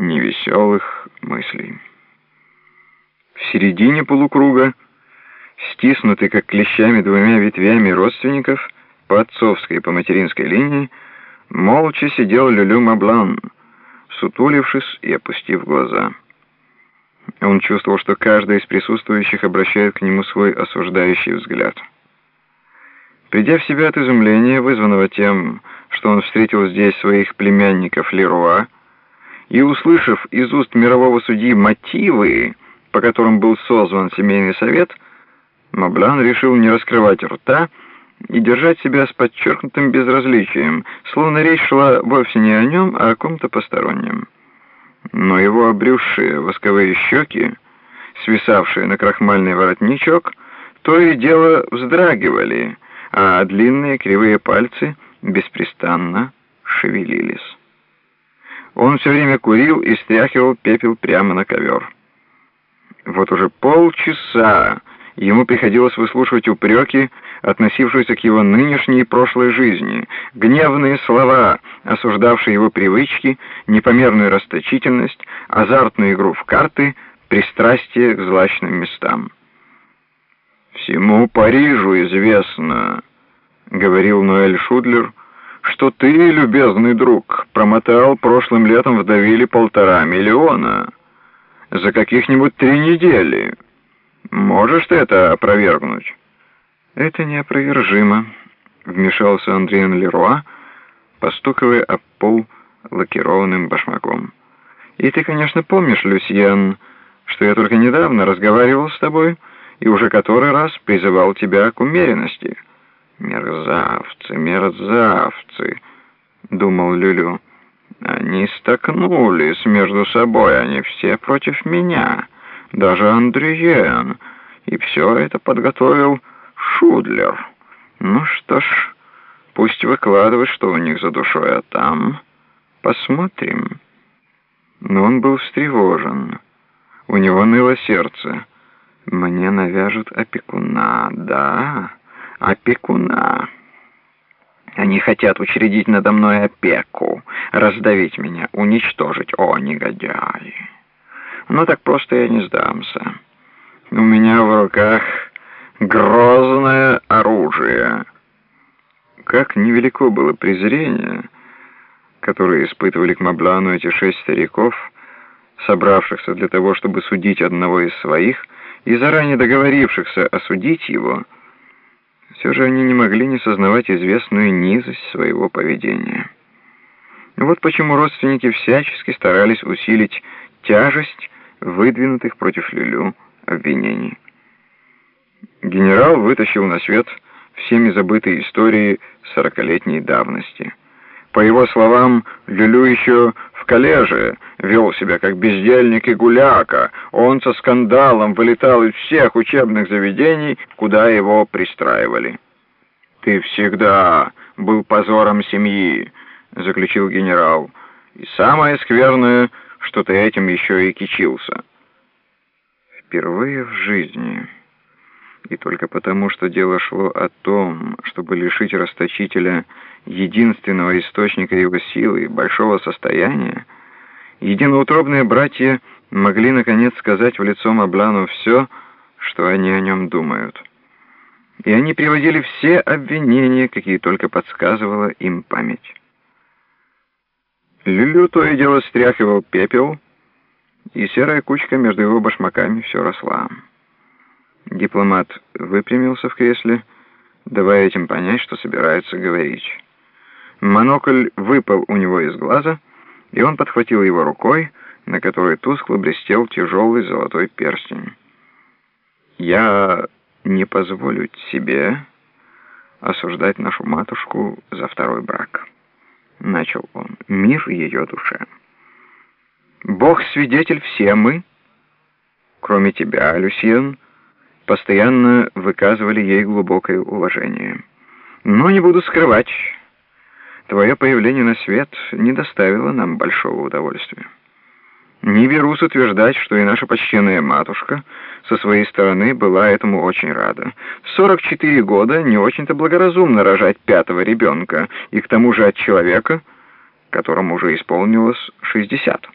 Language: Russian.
невеселых мыслей. В середине полукруга, стиснутый как клещами двумя ветвями родственников, по отцовской и по материнской линии, молча сидел Люлю Маблан, сутулившись и опустив глаза. Он чувствовал, что каждый из присутствующих обращает к нему свой осуждающий взгляд. Придя в себя от изумления, вызванного тем, что он встретил здесь своих племянников Леруа, и услышав из уст мирового судьи мотивы, по которым был созван семейный совет, Маблан решил не раскрывать рта и держать себя с подчеркнутым безразличием, словно речь шла вовсе не о нем, а о ком-то постороннем. Но его обрюзшие восковые щеки, свисавшие на крахмальный воротничок, то и дело вздрагивали, а длинные кривые пальцы беспрестанно шевелились. Он все время курил и стряхивал пепел прямо на ковер. Вот уже полчаса ему приходилось выслушивать упреки, относившиеся к его нынешней и прошлой жизни, гневные слова, осуждавшие его привычки, непомерную расточительность, азартную игру в карты, пристрастие к злачным местам. «Всему Парижу известно», — говорил Ноэль Шудлер, — «что ты, любезный друг, промотал прошлым летом в Давиле полтора миллиона за каких-нибудь три недели». Можешь ты это опровергнуть? Это неопровержимо, вмешался Андриан Леруа, постукивая об пол лакированным башмаком. И ты, конечно, помнишь, Люсьен, что я только недавно разговаривал с тобой и уже который раз призывал тебя к умеренности. Мерзавцы, мерзавцы, думал Люлю. Они столкнулись между собой, они все против меня даже Андриен, и все это подготовил Шудлер. Ну что ж, пусть выкладывает, что у них за душой, а там посмотрим. Но он был встревожен. У него ныло сердце. Мне навяжут опекуна, да, опекуна. Они хотят учредить надо мной опеку, раздавить меня, уничтожить, о, негодяи. Но так просто я не сдамся. У меня в руках грозное оружие. Как невелико было презрение, которое испытывали к Маблану эти шесть стариков, собравшихся для того, чтобы судить одного из своих, и заранее договорившихся осудить его, все же они не могли не сознавать известную низость своего поведения. Вот почему родственники всячески старались усилить тяжесть выдвинутых против Люлю обвинений. Генерал вытащил на свет всеми забытые истории сорокалетней давности. По его словам, Люлю еще коллеже вел себя как бездельник и гуляка. Он со скандалом вылетал из всех учебных заведений, куда его пристраивали. «Ты всегда был позором семьи», — заключил генерал. «И самое скверное — что ты этим еще и кичился. Впервые в жизни, и только потому, что дело шло о том, чтобы лишить расточителя единственного источника его силы, большого состояния, единоутробные братья могли, наконец, сказать в лицо Маблану все, что они о нем думают. И они приводили все обвинения, какие только подсказывала им память. Люлю то и дело стряхивал пепел, и серая кучка между его башмаками все росла. Дипломат выпрямился в кресле, давая этим понять, что собирается говорить. Монокль выпал у него из глаза, и он подхватил его рукой, на которой тускло блестел тяжелый золотой перстень. «Я не позволю себе осуждать нашу матушку за второй брак». — начал он, — мир ее душе. Бог свидетель, все мы, кроме тебя, Люсьен, постоянно выказывали ей глубокое уважение. Но не буду скрывать, твое появление на свет не доставило нам большого удовольствия. Не берусь утверждать, что и наша почтенная матушка со своей стороны была этому очень рада. В 44 года не очень-то благоразумно рожать пятого ребенка, и к тому же от человека, которому уже исполнилось 60.